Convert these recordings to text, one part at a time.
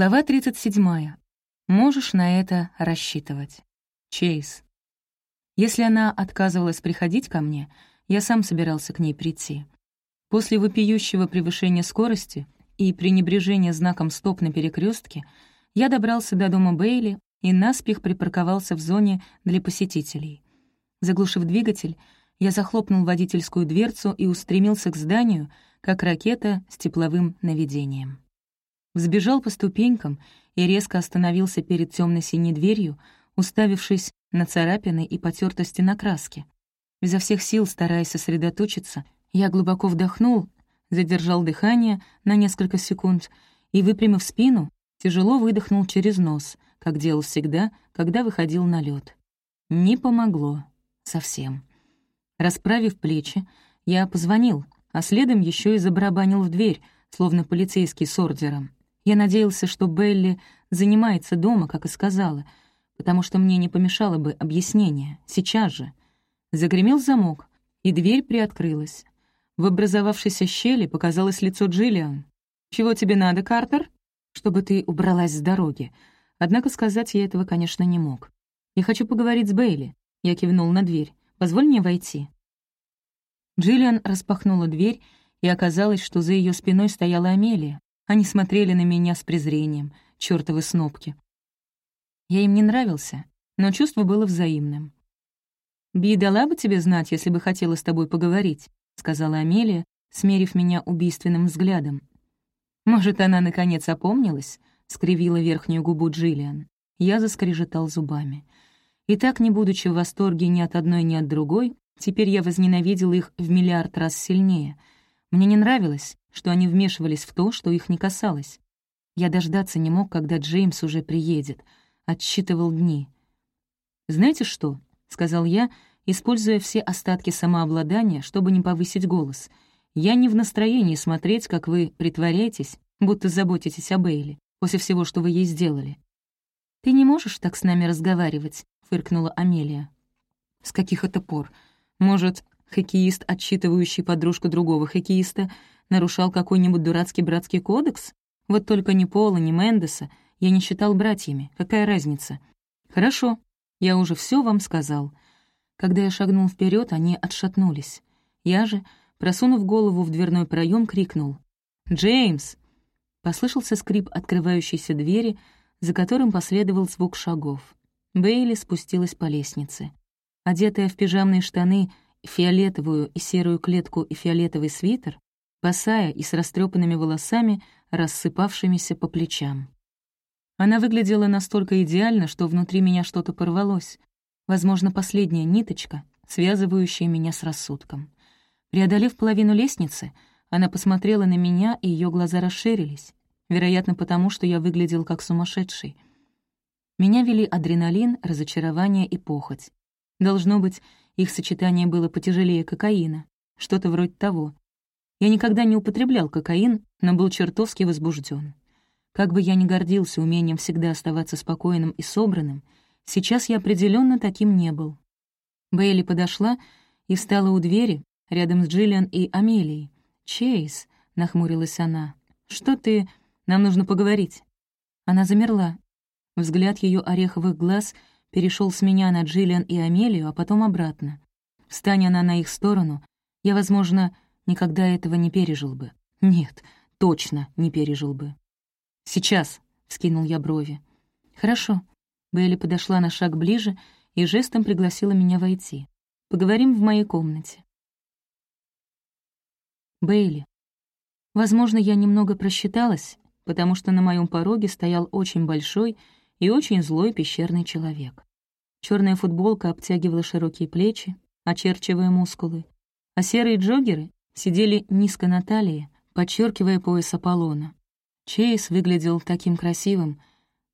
Глава 37. Можешь на это рассчитывать. Чейз. Если она отказывалась приходить ко мне, я сам собирался к ней прийти. После вопиющего превышения скорости и пренебрежения знаком «стоп» на перекрестке я добрался до дома Бейли и наспех припарковался в зоне для посетителей. Заглушив двигатель, я захлопнул водительскую дверцу и устремился к зданию, как ракета с тепловым наведением. Взбежал по ступенькам и резко остановился перед темно синей дверью, уставившись на царапины и потертости на краске. Изо всех сил, стараясь сосредоточиться, я глубоко вдохнул, задержал дыхание на несколько секунд и, выпрямив спину, тяжело выдохнул через нос, как делал всегда, когда выходил на лед. Не помогло. Совсем. Расправив плечи, я позвонил, а следом еще и забарабанил в дверь, словно полицейский с ордером. Я надеялся, что Белли занимается дома, как и сказала, потому что мне не помешало бы объяснение, сейчас же. Загремел замок, и дверь приоткрылась. В образовавшейся щели показалось лицо Джиллиан. «Чего тебе надо, Картер?» «Чтобы ты убралась с дороги». Однако сказать я этого, конечно, не мог. «Я хочу поговорить с Бейли». Я кивнул на дверь. «Позволь мне войти». Джиллиан распахнула дверь, и оказалось, что за ее спиной стояла Амелия, они смотрели на меня с презрением, чёртовы снопки. Я им не нравился, но чувство было взаимным. «Би дала бы тебе знать, если бы хотела с тобой поговорить», — сказала Амелия, смерив меня убийственным взглядом. «Может, она, наконец, опомнилась?» — скривила верхнюю губу Джиллиан. Я заскрежетал зубами. И так, не будучи в восторге ни от одной, ни от другой, теперь я возненавидел их в миллиард раз сильнее. Мне не нравилось, что они вмешивались в то, что их не касалось. Я дождаться не мог, когда Джеймс уже приедет. Отсчитывал дни. «Знаете что?» — сказал я, используя все остатки самообладания, чтобы не повысить голос. «Я не в настроении смотреть, как вы притворяетесь, будто заботитесь о Бейли, после всего, что вы ей сделали». «Ты не можешь так с нами разговаривать», — фыркнула Амелия. «С каких это пор? Может, хоккеист, отчитывающий подружку другого хоккеиста, нарушал какой-нибудь дурацкий братский кодекс? Вот только ни Пола, ни Мендеса я не считал братьями. Какая разница? Хорошо, я уже все вам сказал. Когда я шагнул вперед, они отшатнулись. Я же, просунув голову в дверной проем, крикнул. «Джеймс!» Послышался скрип открывающейся двери, за которым последовал звук шагов. Бейли спустилась по лестнице. Одетая в пижамные штаны, фиолетовую и серую клетку и фиолетовый свитер, босая и с растрепанными волосами, рассыпавшимися по плечам. Она выглядела настолько идеально, что внутри меня что-то порвалось. Возможно, последняя ниточка, связывающая меня с рассудком. Преодолев половину лестницы, она посмотрела на меня, и ее глаза расширились. Вероятно, потому что я выглядел как сумасшедший. Меня вели адреналин, разочарование и похоть. Должно быть, их сочетание было потяжелее кокаина. Что-то вроде того. Я никогда не употреблял кокаин, но был чертовски возбужден. Как бы я ни гордился умением всегда оставаться спокойным и собранным, сейчас я определенно таким не был. Бейли подошла и встала у двери, рядом с Джиллиан и Амелией. «Чейз», — нахмурилась она, — «что ты... Нам нужно поговорить». Она замерла. Взгляд ее ореховых глаз перешел с меня на Джиллиан и Амелию, а потом обратно. Встань она на их сторону, я, возможно, никогда этого не пережил бы. Нет, точно не пережил бы. «Сейчас», — скинул я брови. «Хорошо». Бейли подошла на шаг ближе и жестом пригласила меня войти. «Поговорим в моей комнате». Бейли. Возможно, я немного просчиталась, потому что на моем пороге стоял очень большой и очень злой пещерный человек. Черная футболка обтягивала широкие плечи, очерчивая мускулы, а серые джоггеры сидели низко на талии, подчеркивая пояс Аполлона. Чейз выглядел таким красивым,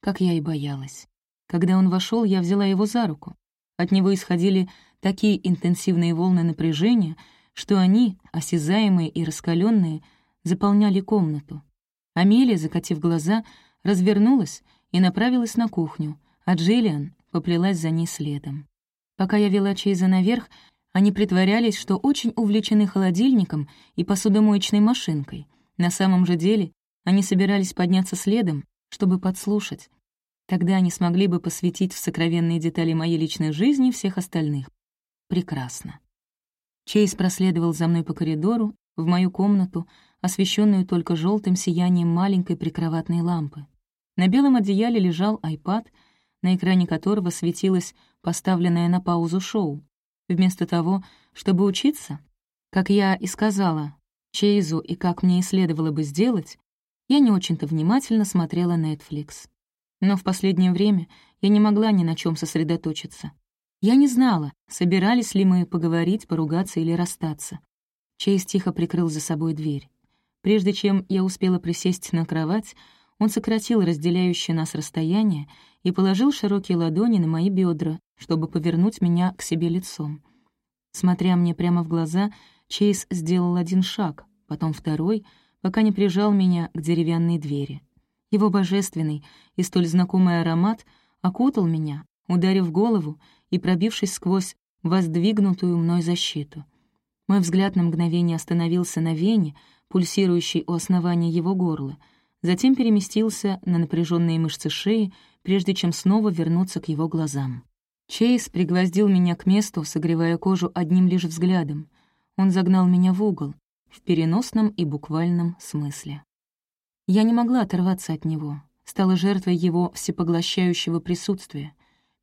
как я и боялась. Когда он вошел, я взяла его за руку. От него исходили такие интенсивные волны напряжения, что они, осязаемые и раскаленные, заполняли комнату. Амелия, закатив глаза, развернулась и направилась на кухню, а Джиллиан поплелась за ней следом. Пока я вела Чейза наверх, они притворялись, что очень увлечены холодильником и посудомоечной машинкой. На самом же деле они собирались подняться следом, чтобы подслушать. Тогда они смогли бы посвятить в сокровенные детали моей личной жизни всех остальных. Прекрасно. Чейз проследовал за мной по коридору, в мою комнату, освещенную только желтым сиянием маленькой прикроватной лампы. На белом одеяле лежал айпад, на экране которого светилось поставленное на паузу шоу. Вместо того, чтобы учиться, как я и сказала, Чейзу и как мне и следовало бы сделать, я не очень-то внимательно смотрела Netflix. Но в последнее время я не могла ни на чем сосредоточиться. Я не знала, собирались ли мы поговорить, поругаться или расстаться. Чейз тихо прикрыл за собой дверь. Прежде чем я успела присесть на кровать, он сократил разделяющее нас расстояние и положил широкие ладони на мои бедра, чтобы повернуть меня к себе лицом. Смотря мне прямо в глаза, Чейз сделал один шаг, потом второй, пока не прижал меня к деревянной двери. Его божественный и столь знакомый аромат окутал меня, ударив голову и пробившись сквозь воздвигнутую мной защиту. Мой взгляд на мгновение остановился на вене, пульсирующей у основания его горла, затем переместился на напряженные мышцы шеи, прежде чем снова вернуться к его глазам. Чейз пригвоздил меня к месту, согревая кожу одним лишь взглядом. Он загнал меня в угол, в переносном и буквальном смысле. Я не могла оторваться от него, стала жертвой его всепоглощающего присутствия.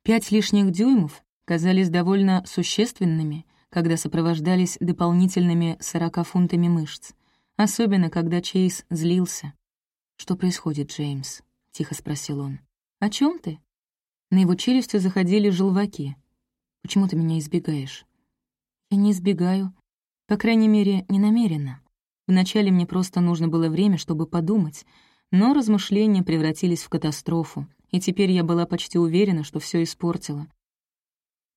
Пять лишних дюймов казались довольно существенными, когда сопровождались дополнительными сорока фунтами мышц, особенно когда Чейз злился. «Что происходит, Джеймс?» — тихо спросил он. «О чем ты?» На его челюсти заходили желваки. «Почему ты меня избегаешь?» «Я не избегаю. По крайней мере, не намеренно. Вначале мне просто нужно было время, чтобы подумать, но размышления превратились в катастрофу, и теперь я была почти уверена, что все испортила.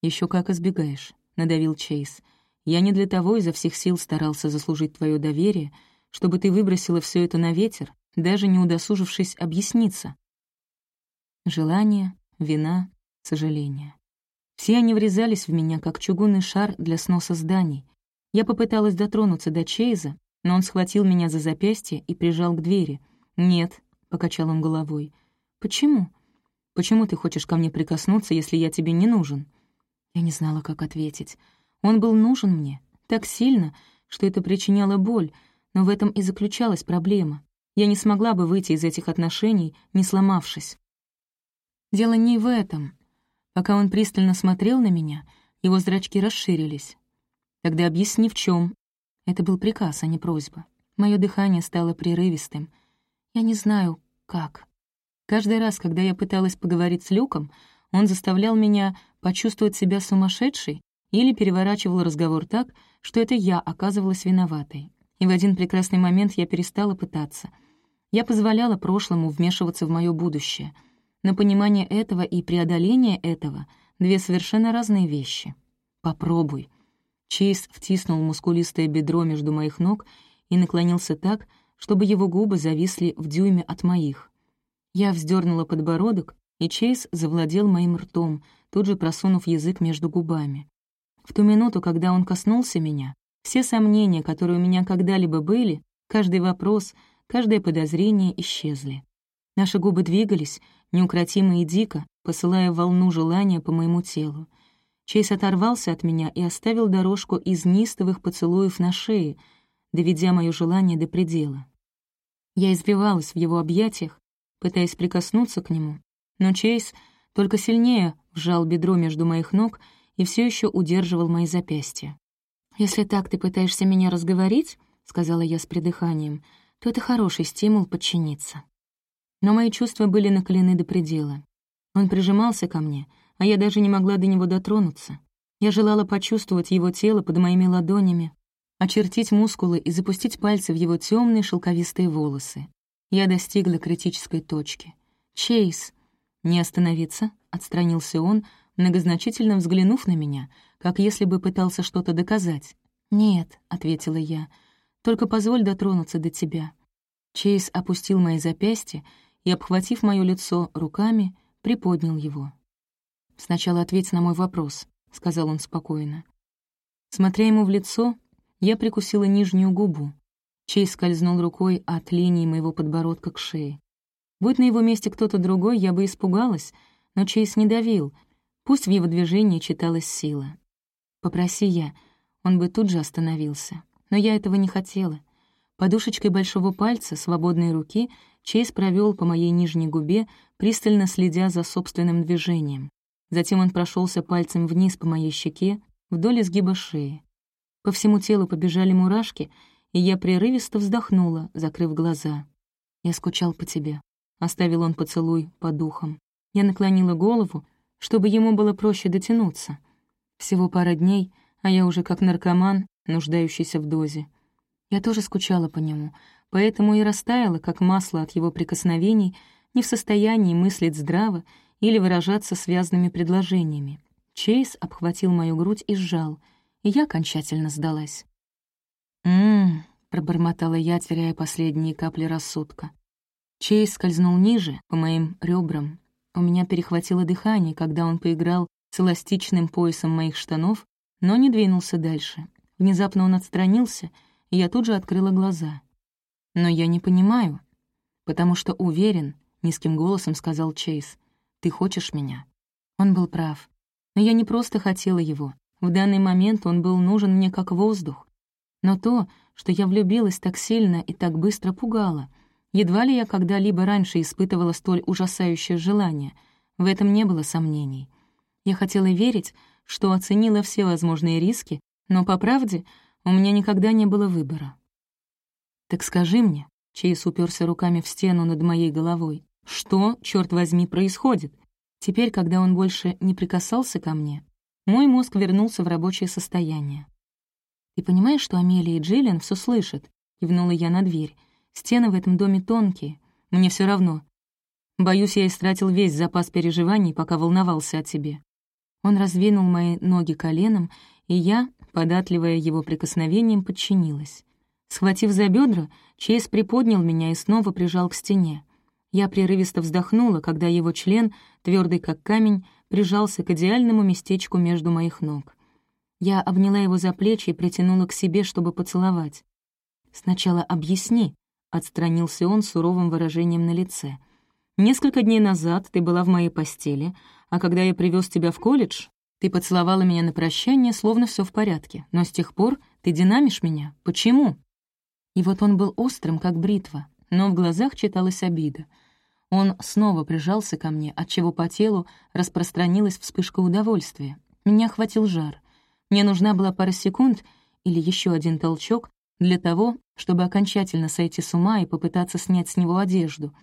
Еще как избегаешь», — надавил Чейз. «Я не для того изо всех сил старался заслужить твое доверие, чтобы ты выбросила все это на ветер, даже не удосужившись объясниться. Желание, вина, сожаление. Все они врезались в меня, как чугунный шар для сноса зданий. Я попыталась дотронуться до Чейза, но он схватил меня за запястье и прижал к двери. «Нет», — покачал он головой. «Почему? Почему ты хочешь ко мне прикоснуться, если я тебе не нужен?» Я не знала, как ответить. Он был нужен мне так сильно, что это причиняло боль, но в этом и заключалась проблема. Я не смогла бы выйти из этих отношений, не сломавшись. Дело не в этом. Пока он пристально смотрел на меня, его зрачки расширились. Тогда объясни, в чем. Это был приказ, а не просьба. Мое дыхание стало прерывистым. Я не знаю, как. Каждый раз, когда я пыталась поговорить с Люком, он заставлял меня почувствовать себя сумасшедшей или переворачивал разговор так, что это я оказывалась виноватой. И в один прекрасный момент я перестала пытаться. Я позволяла прошлому вмешиваться в мое будущее — но понимание этого и преодоление этого — две совершенно разные вещи. Попробуй. Чейз втиснул мускулистое бедро между моих ног и наклонился так, чтобы его губы зависли в дюйме от моих. Я вздернула подбородок, и Чейз завладел моим ртом, тут же просунув язык между губами. В ту минуту, когда он коснулся меня, все сомнения, которые у меня когда-либо были, каждый вопрос, каждое подозрение исчезли. Наши губы двигались, неукротимо и дико, посылая волну желания по моему телу. Чейз оторвался от меня и оставил дорожку из нистовых поцелуев на шее, доведя мое желание до предела. Я избивалась в его объятиях, пытаясь прикоснуться к нему, но Чейз только сильнее вжал бедро между моих ног и все еще удерживал мои запястья. «Если так ты пытаешься меня разговорить», — сказала я с придыханием, — то это хороший стимул подчиниться. Но мои чувства были накалены до предела. Он прижимался ко мне, а я даже не могла до него дотронуться. Я желала почувствовать его тело под моими ладонями, очертить мускулы и запустить пальцы в его темные шелковистые волосы. Я достигла критической точки. «Чейз!» «Не остановиться?» — отстранился он, многозначительно взглянув на меня, как если бы пытался что-то доказать. «Нет», — ответила я, — «только позволь дотронуться до тебя». Чейз опустил мои запястья и, обхватив моё лицо руками, приподнял его. «Сначала ответь на мой вопрос», — сказал он спокойно. Смотря ему в лицо, я прикусила нижнюю губу. Чей скользнул рукой от линии моего подбородка к шее. Будь на его месте кто-то другой, я бы испугалась, но Чейз не давил. Пусть в его движении читалась сила. Попроси я, он бы тут же остановился. Но я этого не хотела. Подушечкой большого пальца, свободной руки, Чейз провел по моей нижней губе, пристально следя за собственным движением. Затем он прошелся пальцем вниз по моей щеке, вдоль изгиба шеи. По всему телу побежали мурашки, и я прерывисто вздохнула, закрыв глаза. «Я скучал по тебе», — оставил он поцелуй по духам. Я наклонила голову, чтобы ему было проще дотянуться. Всего пара дней, а я уже как наркоман, нуждающийся в дозе. Я тоже скучала по нему, поэтому и растаяла, как масло от его прикосновений, не в состоянии мыслить здраво или выражаться связанными предложениями. Чейз обхватил мою грудь и сжал, и я окончательно сдалась. «М-м-м», пробормотала я, теряя последние капли рассудка. Чейз скользнул ниже, по моим ребрам. У меня перехватило дыхание, когда он поиграл с эластичным поясом моих штанов, но не двинулся дальше. Внезапно он отстранился, и я тут же открыла глаза. «Но я не понимаю, потому что уверен», — низким голосом сказал Чейз, «ты хочешь меня». Он был прав. Но я не просто хотела его. В данный момент он был нужен мне как воздух. Но то, что я влюбилась так сильно и так быстро пугало. Едва ли я когда-либо раньше испытывала столь ужасающее желание. В этом не было сомнений. Я хотела верить, что оценила все возможные риски, но, по правде, у меня никогда не было выбора. «Так скажи мне», — Чейз уперся руками в стену над моей головой, «что, черт возьми, происходит?» Теперь, когда он больше не прикасался ко мне, мой мозг вернулся в рабочее состояние. «Ты понимаешь, что Амелия и Джиллиан все слышат?» — кивнула я на дверь. «Стены в этом доме тонкие. Мне все равно. Боюсь, я истратил весь запас переживаний, пока волновался о тебе». Он раздвинул мои ноги коленом, и я, податливая его прикосновением, подчинилась. Схватив за бедра, Чейз приподнял меня и снова прижал к стене. Я прерывисто вздохнула, когда его член, твердый как камень, прижался к идеальному местечку между моих ног. Я обняла его за плечи и притянула к себе, чтобы поцеловать. «Сначала объясни», — отстранился он суровым выражением на лице. «Несколько дней назад ты была в моей постели, а когда я привез тебя в колледж, ты поцеловала меня на прощание, словно все в порядке, но с тех пор ты динамишь меня. Почему?» И вот он был острым, как бритва, но в глазах читалась обида. Он снова прижался ко мне, отчего по телу распространилась вспышка удовольствия. Меня хватил жар. Мне нужна была пара секунд или еще один толчок для того, чтобы окончательно сойти с ума и попытаться снять с него одежду.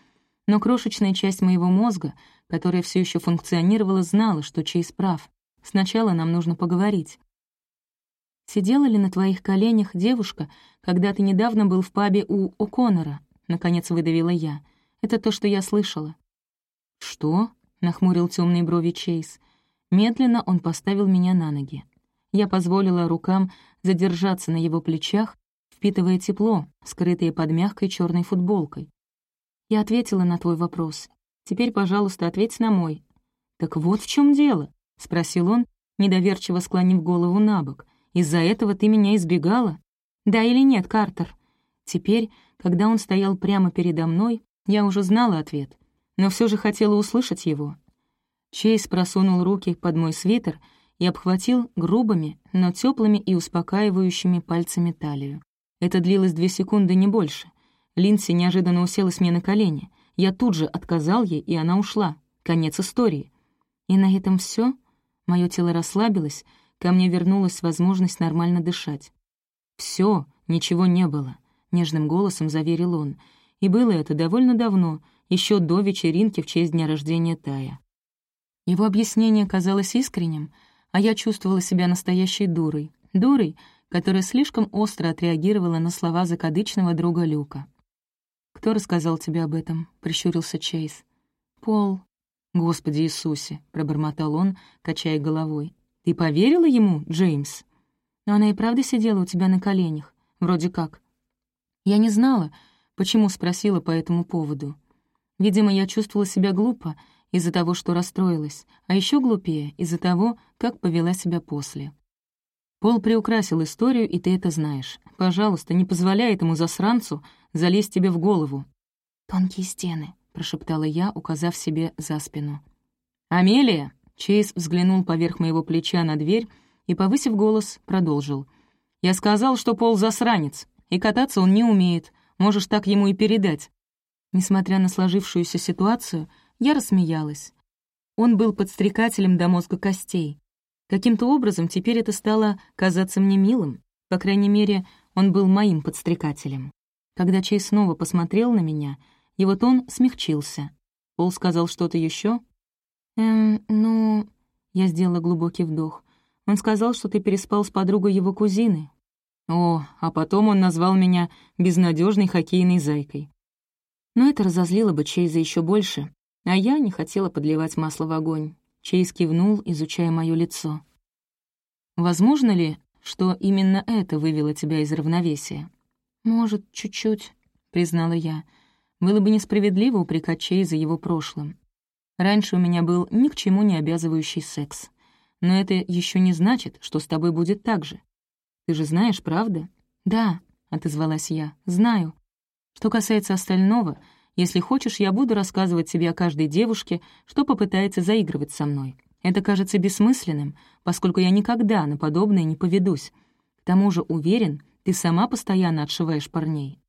Но крошечная часть моего мозга, которая все еще функционировала, знала, что Чейз прав. Сначала нам нужно поговорить. «Сидела ли на твоих коленях девушка, когда ты недавно был в пабе у О'Коннора?» — наконец выдавила я. «Это то, что я слышала». «Что?» — нахмурил темные брови Чейз. Медленно он поставил меня на ноги. Я позволила рукам задержаться на его плечах, впитывая тепло, скрытое под мягкой черной футболкой. Я ответила на твой вопрос. Теперь, пожалуйста, ответь на мой. «Так вот в чем дело», — спросил он, недоверчиво склонив голову на бок. «Из-за этого ты меня избегала?» «Да или нет, Картер?» Теперь, когда он стоял прямо передо мной, я уже знала ответ, но все же хотела услышать его. Чейз просунул руки под мой свитер — и обхватил грубыми, но теплыми и успокаивающими пальцами талию. Это длилось две секунды, не больше. Линдси неожиданно уселась мне на колени. Я тут же отказал ей, и она ушла. Конец истории. И на этом все. Мое тело расслабилось, ко мне вернулась возможность нормально дышать. Все, ничего не было», — нежным голосом заверил он. И было это довольно давно, еще до вечеринки в честь дня рождения Тая. Его объяснение казалось искренним — а я чувствовала себя настоящей дурой. Дурой, которая слишком остро отреагировала на слова закадычного друга Люка. «Кто рассказал тебе об этом?» — прищурился Чейз. «Пол». «Господи Иисусе!» — пробормотал он, качая головой. «Ты поверила ему, Джеймс?» «Но она и правда сидела у тебя на коленях. Вроде как». Я не знала, почему спросила по этому поводу. Видимо, я чувствовала себя глупо из-за того, что расстроилась, а еще глупее из-за того, как повела себя после. Пол приукрасил историю, и ты это знаешь. Пожалуйста, не позволяй этому засранцу залезть тебе в голову. «Тонкие стены», — прошептала я, указав себе за спину. «Амелия!» — Чейз взглянул поверх моего плеча на дверь и, повысив голос, продолжил. «Я сказал, что Пол засранец, и кататься он не умеет. Можешь так ему и передать». Несмотря на сложившуюся ситуацию, я рассмеялась. Он был подстрекателем до мозга костей. Каким-то образом теперь это стало казаться мне милым. По крайней мере, он был моим подстрекателем. Когда Чей снова посмотрел на меня, его тон смягчился. Пол сказал что-то еще. «Эм, ну...» Я сделала глубокий вдох. Он сказал, что ты переспал с подругой его кузины. О, а потом он назвал меня безнадежной хоккейной зайкой. Но это разозлило бы Чейза еще больше, а я не хотела подливать масло в огонь. Чейз кивнул, изучая мое лицо. «Возможно ли, что именно это вывело тебя из равновесия?» «Может, чуть-чуть», — признала я. «Было бы несправедливо упрекать Чейза его прошлым. Раньше у меня был ни к чему не обязывающий секс. Но это еще не значит, что с тобой будет так же. Ты же знаешь, правда? Да, отозвалась я, знаю. Что касается остального, если хочешь, я буду рассказывать тебе о каждой девушке, что попытается заигрывать со мной. Это кажется бессмысленным, поскольку я никогда на подобное не поведусь. К тому же, уверен, ты сама постоянно отшиваешь парней.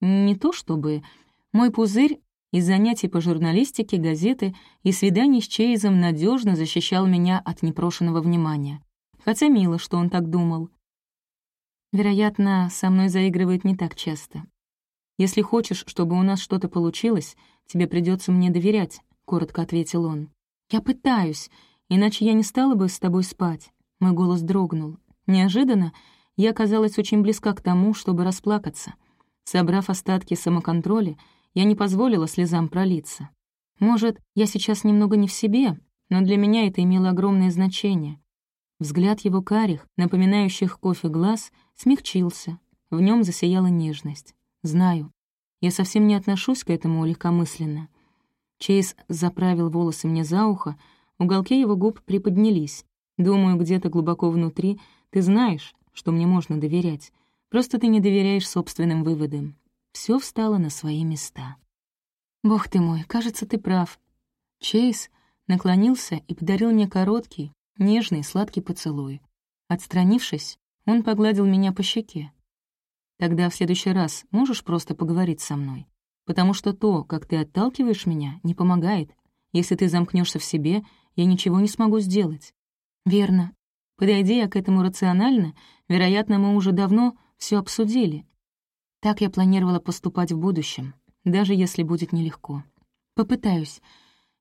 Не то чтобы... Мой пузырь из занятий по журналистике, газеты и свиданий с Чейзом надежно защищал меня от непрошенного внимания. Хотя мило, что он так думал. Вероятно, со мной заигрывает не так часто. «Если хочешь, чтобы у нас что-то получилось, тебе придется мне доверять», — коротко ответил он. «Я пытаюсь, иначе я не стала бы с тобой спать». Мой голос дрогнул. Неожиданно я оказалась очень близка к тому, чтобы расплакаться. Собрав остатки самоконтроля, я не позволила слезам пролиться. Может, я сейчас немного не в себе, но для меня это имело огромное значение. Взгляд его карих, напоминающих кофе глаз, смягчился. В нем засияла нежность. Знаю, я совсем не отношусь к этому легкомысленно. Чейз заправил волосы мне за ухо, уголки его губ приподнялись. Думаю, где-то глубоко внутри ты знаешь, что мне можно доверять. Просто ты не доверяешь собственным выводам все встало на свои места. «Бог ты мой, кажется, ты прав». Чейз наклонился и подарил мне короткий, нежный, сладкий поцелуй. Отстранившись, он погладил меня по щеке. «Тогда в следующий раз можешь просто поговорить со мной? Потому что то, как ты отталкиваешь меня, не помогает. Если ты замкнешься в себе, я ничего не смогу сделать». «Верно. Подойди я к этому рационально, вероятно, мы уже давно все обсудили, так я планировала поступать в будущем, даже если будет нелегко. Попытаюсь.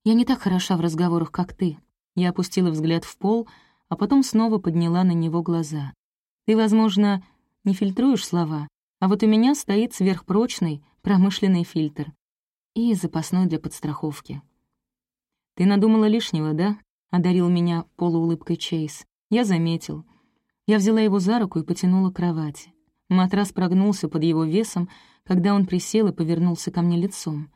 Я не так хороша в разговорах, как ты. Я опустила взгляд в пол, а потом снова подняла на него глаза. Ты, возможно, не фильтруешь слова, а вот у меня стоит сверхпрочный промышленный фильтр и запасной для подстраховки. «Ты надумала лишнего, да?» — одарил меня полуулыбкой Чейз. Я заметил. Я взяла его за руку и потянула к кровати. Матрас прогнулся под его весом, когда он присел и повернулся ко мне лицом.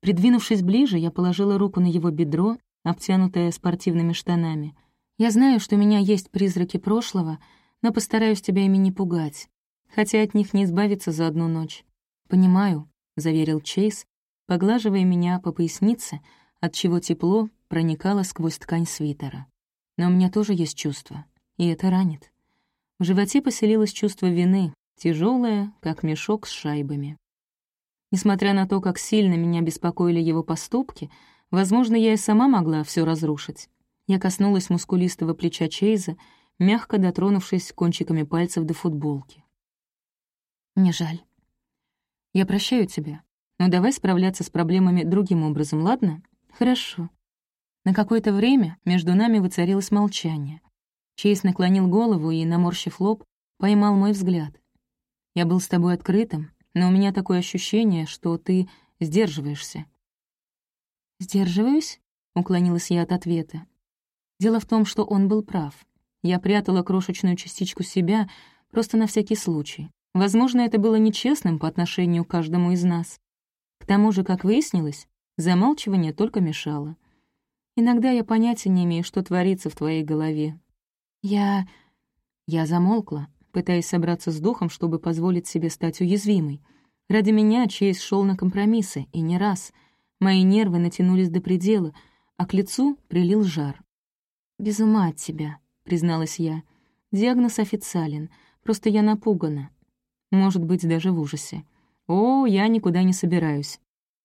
Придвинувшись ближе, я положила руку на его бедро, обтянутое спортивными штанами. «Я знаю, что у меня есть призраки прошлого, но постараюсь тебя ими не пугать, хотя от них не избавиться за одну ночь». «Понимаю», — заверил Чейз, поглаживая меня по пояснице, от чего тепло проникало сквозь ткань свитера. «Но у меня тоже есть чувство, и это ранит». В животе поселилось чувство вины, тяжелая, как мешок с шайбами. Несмотря на то, как сильно меня беспокоили его поступки, возможно, я и сама могла все разрушить. Я коснулась мускулистого плеча Чейза, мягко дотронувшись кончиками пальцев до футболки. «Мне жаль. Я прощаю тебя, но давай справляться с проблемами другим образом, ладно? Хорошо». На какое-то время между нами воцарилось молчание. Чейз наклонил голову и, наморщив лоб, поймал мой взгляд. Я был с тобой открытым, но у меня такое ощущение, что ты сдерживаешься». «Сдерживаюсь?» — уклонилась я от ответа. Дело в том, что он был прав. Я прятала крошечную частичку себя просто на всякий случай. Возможно, это было нечестным по отношению к каждому из нас. К тому же, как выяснилось, замалчивание только мешало. Иногда я понятия не имею, что творится в твоей голове. Я... Я замолкла, пытаясь собраться с духом, чтобы позволить себе стать уязвимой. Ради меня Чейз шел на компромиссы, и не раз. Мои нервы натянулись до предела, а к лицу прилил жар. «Без ума от тебя», — призналась я. «Диагноз официален, просто я напугана. Может быть, даже в ужасе. О, я никуда не собираюсь.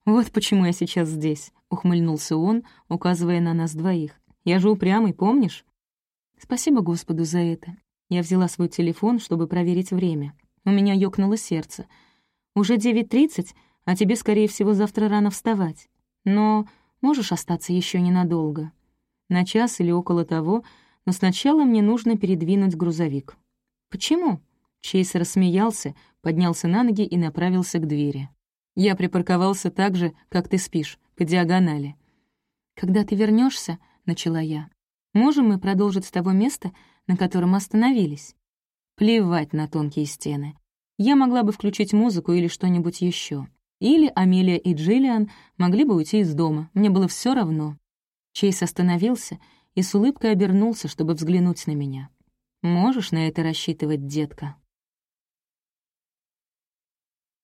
Вот почему я сейчас здесь», — ухмыльнулся он, указывая на нас двоих. «Я же упрямый, помнишь?» Спасибо Господу за это. Я взяла свой телефон, чтобы проверить время. У меня ёкнуло сердце. Уже 9.30, а тебе, скорее всего, завтра рано вставать. Но можешь остаться еще ненадолго. На час или около того, но сначала мне нужно передвинуть грузовик. Почему? Чейз рассмеялся, поднялся на ноги и направился к двери. Я припарковался так же, как ты спишь, по диагонали. «Когда ты вернешься, начала я. Можем мы продолжить с того места, на котором остановились? Плевать на тонкие стены. Я могла бы включить музыку или что-нибудь еще. Или Амелия и Джиллиан могли бы уйти из дома. Мне было все равно. Чейз остановился и с улыбкой обернулся, чтобы взглянуть на меня. «Можешь на это рассчитывать, детка?»